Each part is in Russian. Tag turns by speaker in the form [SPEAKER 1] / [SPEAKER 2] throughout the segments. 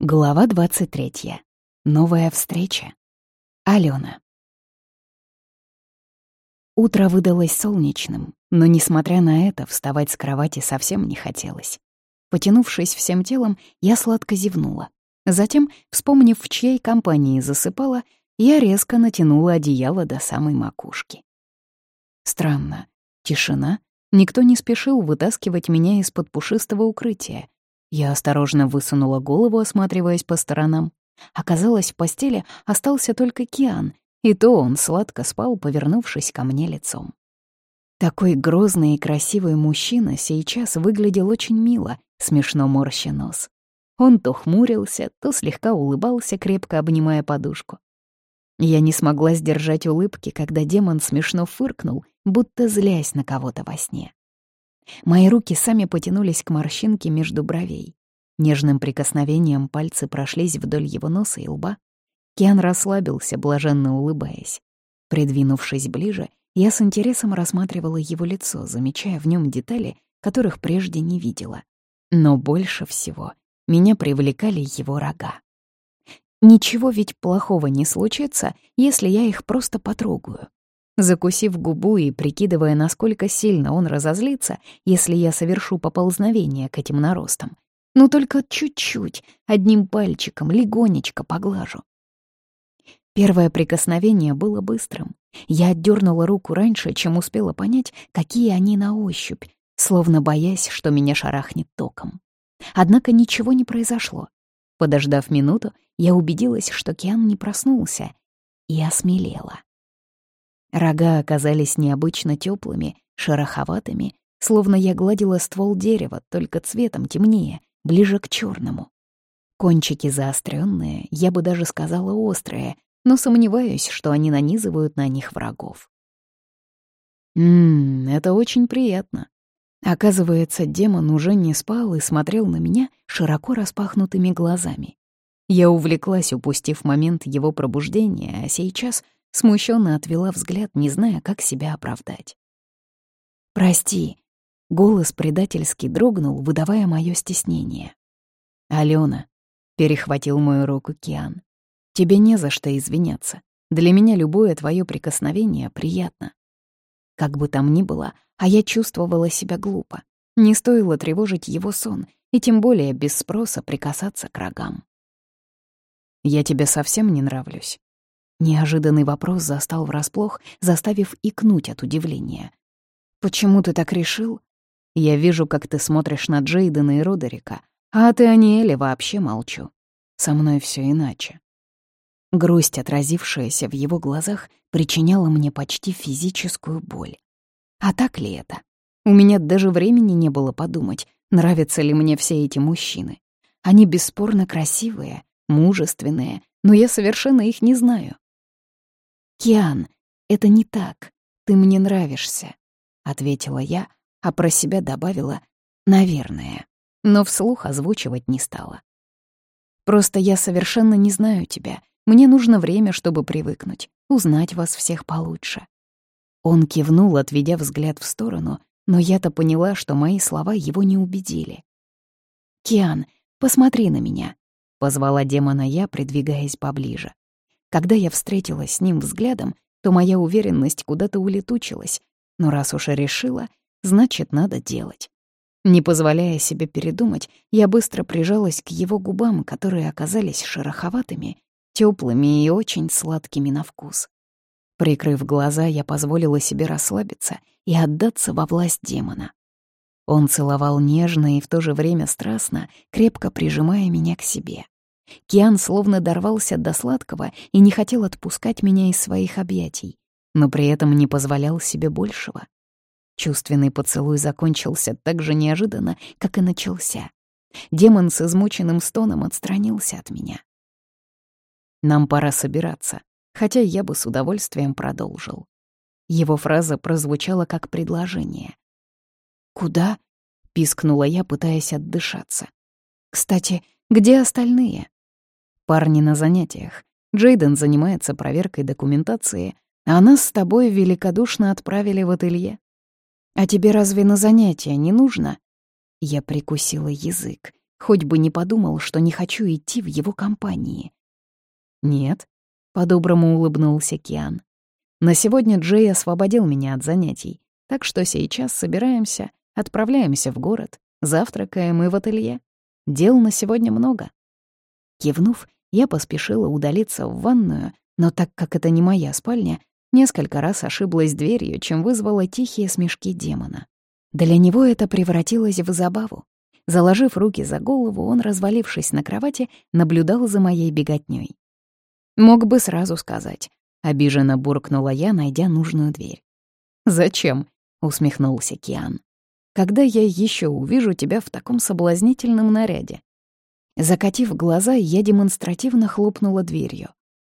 [SPEAKER 1] Глава 23. Новая встреча. Алена. Утро выдалось солнечным, но, несмотря на это, вставать с кровати совсем не хотелось. Потянувшись всем телом, я сладко зевнула. Затем, вспомнив, в чьей компании засыпала, я резко натянула одеяло до самой макушки. Странно. Тишина. Никто не спешил вытаскивать меня из-под пушистого укрытия — я осторожно высунула голову, осматриваясь по сторонам. Оказалось, в постели остался только Киан, и то он сладко спал, повернувшись ко мне лицом. Такой грозный и красивый мужчина сейчас выглядел очень мило, смешно морща нос. Он то хмурился, то слегка улыбался, крепко обнимая подушку. Я не смогла сдержать улыбки, когда демон смешно фыркнул, будто злясь на кого-то во сне. Мои руки сами потянулись к морщинке между бровей. Нежным прикосновением пальцы прошлись вдоль его носа и лба. Киан расслабился, блаженно улыбаясь. Придвинувшись ближе, я с интересом рассматривала его лицо, замечая в нем детали, которых прежде не видела. Но больше всего меня привлекали его рога. Ничего ведь плохого не случится, если я их просто потрогаю. Закусив губу и прикидывая, насколько сильно он разозлится, если я совершу поползновение к этим наростам. Ну только чуть-чуть, одним пальчиком, легонечко поглажу. Первое прикосновение было быстрым. Я отдернула руку раньше, чем успела понять, какие они на ощупь, словно боясь, что меня шарахнет током. Однако ничего не произошло. Подождав минуту, я убедилась, что Киан не проснулся, и осмелела. Рога оказались необычно теплыми, шероховатыми, словно я гладила ствол дерева, только цветом темнее, ближе к черному. Кончики заостренные, я бы даже сказала острые, но сомневаюсь, что они нанизывают на них врагов. Ммм, это очень приятно. Оказывается, демон уже не спал и смотрел на меня широко распахнутыми глазами. Я увлеклась, упустив момент его пробуждения, а сейчас — Смущенно отвела взгляд, не зная, как себя оправдать. «Прости», — голос предательски дрогнул, выдавая мое стеснение. «Алена», — перехватил мою руку Киан, — «тебе не за что извиняться. Для меня любое твое прикосновение приятно». Как бы там ни было, а я чувствовала себя глупо. Не стоило тревожить его сон, и тем более без спроса прикасаться к рогам. «Я тебе совсем не нравлюсь», Неожиданный вопрос застал врасплох, заставив икнуть от удивления. «Почему ты так решил?» «Я вижу, как ты смотришь на Джейдена и Родерика, а ты о Ниэле вообще молчу. Со мной все иначе». Грусть, отразившаяся в его глазах, причиняла мне почти физическую боль. А так ли это? У меня даже времени не было подумать, нравятся ли мне все эти мужчины. Они бесспорно красивые, мужественные, но я совершенно их не знаю. «Киан, это не так. Ты мне нравишься», — ответила я, а про себя добавила «наверное», но вслух озвучивать не стала. «Просто я совершенно не знаю тебя. Мне нужно время, чтобы привыкнуть, узнать вас всех получше». Он кивнул, отведя взгляд в сторону, но я-то поняла, что мои слова его не убедили. «Киан, посмотри на меня», — позвала демона я, придвигаясь поближе. Когда я встретилась с ним взглядом, то моя уверенность куда-то улетучилась, но раз уж решила, значит, надо делать. Не позволяя себе передумать, я быстро прижалась к его губам, которые оказались шероховатыми, теплыми и очень сладкими на вкус. Прикрыв глаза, я позволила себе расслабиться и отдаться во власть демона. Он целовал нежно и в то же время страстно, крепко прижимая меня к себе. Киан словно дорвался до сладкого и не хотел отпускать меня из своих объятий, но при этом не позволял себе большего. Чувственный поцелуй закончился так же неожиданно, как и начался. Демон с измученным стоном отстранился от меня. «Нам пора собираться», хотя я бы с удовольствием продолжил. Его фраза прозвучала как предложение. «Куда?» — пискнула я, пытаясь отдышаться. «Кстати, где остальные?» Парни на занятиях. Джейден занимается проверкой документации, а нас с тобой великодушно отправили в ателье. А тебе разве на занятия не нужно? Я прикусила язык. хоть бы не подумал, что не хочу идти в его компании. «Нет», — по-доброму улыбнулся Киан. «На сегодня Джей освободил меня от занятий, так что сейчас собираемся, отправляемся в город, завтракаем и в ателье. Дел на сегодня много». Кивнув, я поспешила удалиться в ванную, но так как это не моя спальня, несколько раз ошиблась дверью, чем вызвала тихие смешки демона. Для него это превратилось в забаву. Заложив руки за голову, он, развалившись на кровати, наблюдал за моей беготнёй. Мог бы сразу сказать. Обиженно буркнула я, найдя нужную дверь. «Зачем?» — усмехнулся Киан. «Когда я еще увижу тебя в таком соблазнительном наряде?» Закатив глаза, я демонстративно хлопнула дверью.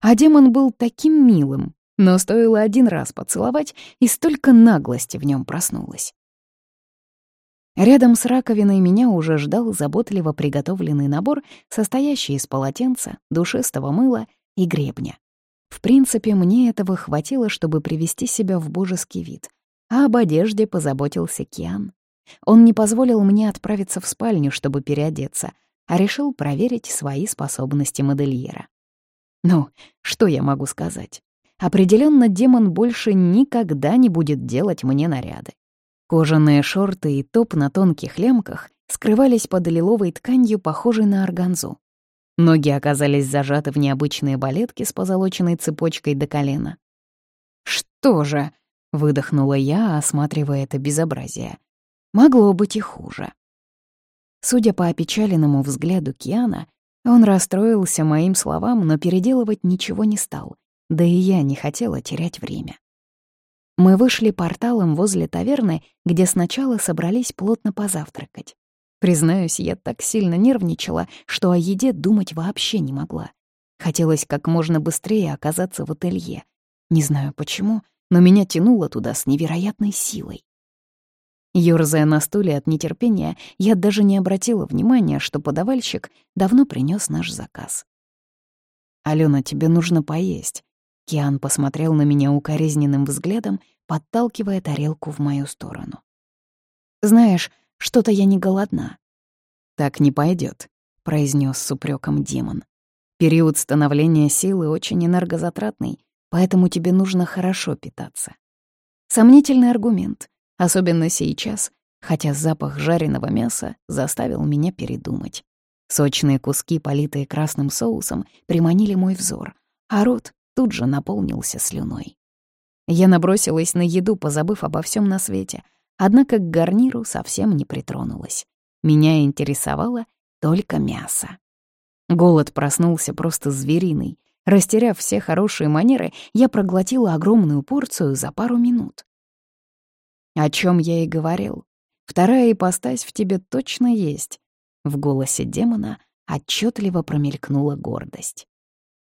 [SPEAKER 1] А демон был таким милым, но стоило один раз поцеловать, и столько наглости в нем проснулось. Рядом с раковиной меня уже ждал заботливо приготовленный набор, состоящий из полотенца, душистого мыла и гребня. В принципе, мне этого хватило, чтобы привести себя в божеский вид, а об одежде позаботился Киан. Он не позволил мне отправиться в спальню, чтобы переодеться, а решил проверить свои способности модельера. Ну, что я могу сказать? Определенно, демон больше никогда не будет делать мне наряды. Кожаные шорты и топ на тонких лямках скрывались под лиловой тканью, похожей на органзу. Ноги оказались зажаты в необычные балетки с позолоченной цепочкой до колена. «Что же?» — выдохнула я, осматривая это безобразие. «Могло быть и хуже». Судя по опечаленному взгляду Киана, он расстроился моим словам, но переделывать ничего не стал, да и я не хотела терять время. Мы вышли порталом возле таверны, где сначала собрались плотно позавтракать. Признаюсь, я так сильно нервничала, что о еде думать вообще не могла. Хотелось как можно быстрее оказаться в ателье. Не знаю почему, но меня тянуло туда с невероятной силой. Ёрзая на стуле от нетерпения, я даже не обратила внимания, что подавальщик давно принес наш заказ. «Алена, тебе нужно поесть». Киан посмотрел на меня укоризненным взглядом, подталкивая тарелку в мою сторону. «Знаешь, что-то я не голодна». «Так не пойдет, произнес с упреком демон. «Период становления силы очень энергозатратный, поэтому тебе нужно хорошо питаться». Сомнительный аргумент, особенно сейчас, хотя запах жареного мяса заставил меня передумать. Сочные куски, политые красным соусом, приманили мой взор, а рот тут же наполнился слюной. Я набросилась на еду, позабыв обо всем на свете — Однако к гарниру совсем не притронулась. Меня интересовало только мясо. Голод проснулся просто звериный. Растеряв все хорошие манеры, я проглотила огромную порцию за пару минут. О чем я и говорил. Вторая ипостась в тебе точно есть. В голосе демона отчетливо промелькнула гордость.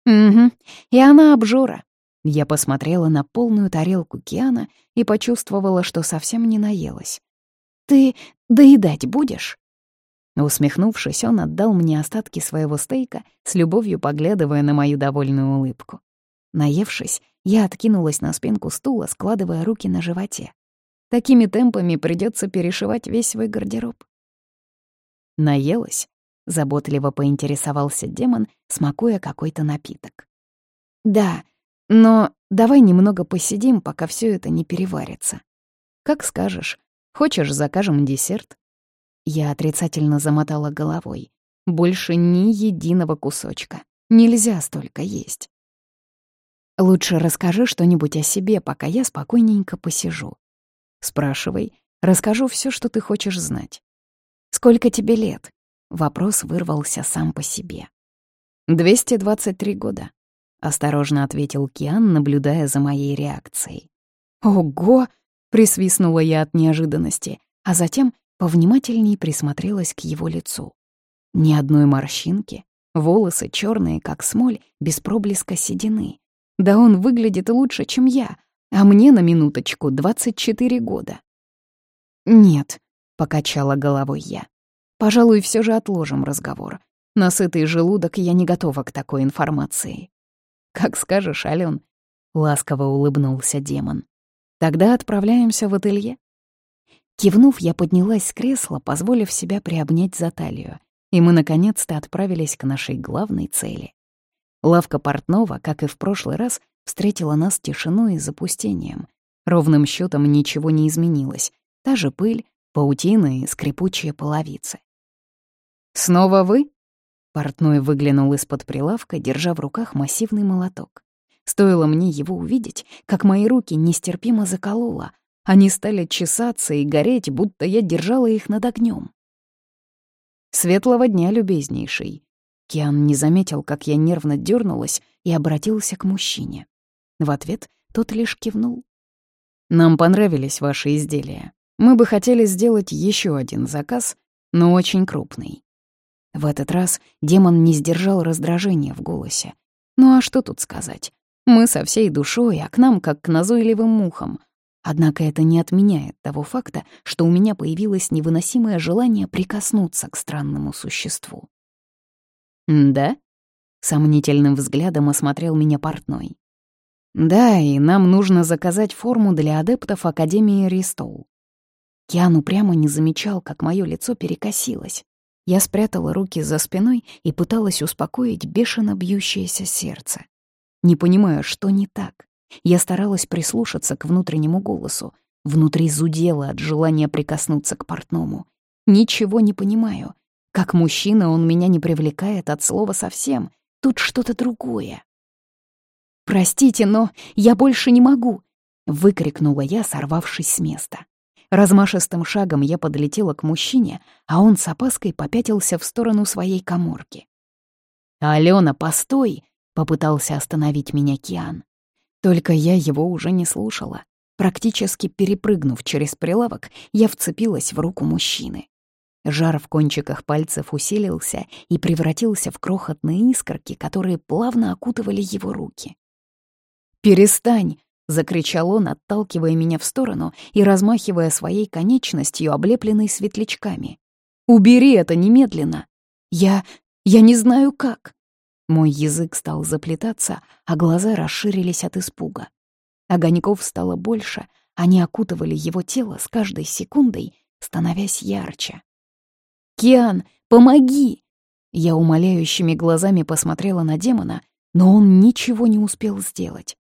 [SPEAKER 1] Угу, и она обжора. Я посмотрела на полную тарелку Киана и почувствовала, что совсем не наелась. «Ты доедать будешь?» Усмехнувшись, он отдал мне остатки своего стейка, с любовью поглядывая на мою довольную улыбку. Наевшись, я откинулась на спинку стула, складывая руки на животе. Такими темпами придется перешивать весь свой гардероб. Наелась? Заботливо поинтересовался демон, смакуя какой-то напиток. «Да, но давай немного посидим, пока все это не переварится. Как скажешь. Хочешь, закажем десерт?» Я отрицательно замотала головой. Больше ни единого кусочка. Нельзя столько есть. Лучше расскажи что-нибудь о себе, пока я спокойненько посижу. Спрашивай, расскажу все, что ты хочешь знать. Сколько тебе лет? Вопрос вырвался сам по себе. 223 года. Осторожно ответил Киан, наблюдая за моей реакцией. «Ого!» — присвистнула я от неожиданности, а затем повнимательней присмотрелась к его лицу. Ни одной морщинки, волосы черные, как смоль, без проблеска седины. Да он выглядит лучше, чем я, а мне на минуточку 24 года. «Нет», — покачала головой я. «Пожалуй, все же отложим разговор. На сытый желудок я не готова к такой информации». «Как скажешь, Ален», — ласково улыбнулся демон. «Тогда отправляемся в ателье». Кивнув, я поднялась с кресла, позволив себя приобнять за талию, и мы наконец-то отправились к нашей главной цели. Лавка портного, как и в прошлый раз, встретила нас тишиной и запустением. Ровным счетом ничего не изменилось. Та же пыль, паутина и скрипучие половицы. «Снова вы?» Портной выглянул из-под прилавка, держа в руках массивный молоток. Стоило мне его увидеть, как мои руки нестерпимо закололо. Они стали чесаться и гореть, будто я держала их над огнем. «Светлого дня, любезнейший!» Киан не заметил, как я нервно дернулась и обратился к мужчине. В ответ тот лишь кивнул. «Нам понравились ваши изделия. Мы бы хотели сделать еще один заказ, но очень крупный». В этот раз демон не сдержал раздражения в голосе. «Ну а что тут сказать? Мы со всей душой, а к нам как к назойливым мухам. Однако это не отменяет того факта, что у меня появилось невыносимое желание прикоснуться к странному существу. «Да?» — сомнительным взглядом осмотрел меня портной. «Да, и нам нужно заказать форму для адептов Академии Ристоу». Киану прямо не замечал, как мое лицо перекосилось. Я спрятала руки за спиной и пыталась успокоить бешено бьющееся сердце. Не понимая, что не так. Я старалась прислушаться к внутреннему голосу. Внутри зудело от желания прикоснуться к портному. Ничего не понимаю. Как мужчина он меня не привлекает от слова совсем. Тут что-то другое. «Простите, но я больше не могу!» — выкрикнула я, сорвавшись с места. Размашистым шагом я подлетела к мужчине, а он с опаской попятился в сторону своей коморки. «Алена, постой!» — попытался остановить меня Киан. Только я его уже не слушала. Практически перепрыгнув через прилавок, я вцепилась в руку мужчины. Жар в кончиках пальцев усилился и превратился в крохотные искорки, которые плавно окутывали его руки. «Перестань!» — закричал он, отталкивая меня в сторону и размахивая своей конечностью, облепленной светлячками. «Убери это немедленно! Я... я не знаю как!» Мой язык стал заплетаться, а глаза расширились от испуга. Огоньков стало больше, они окутывали его тело с каждой секундой, становясь ярче. «Киан, помоги!» Я умоляющими глазами посмотрела на демона, но он ничего не успел сделать.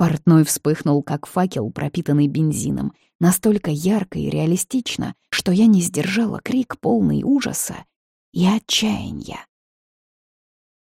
[SPEAKER 1] Портной вспыхнул, как факел, пропитанный бензином, настолько ярко и реалистично, что я не сдержала крик полный ужаса и отчаяния.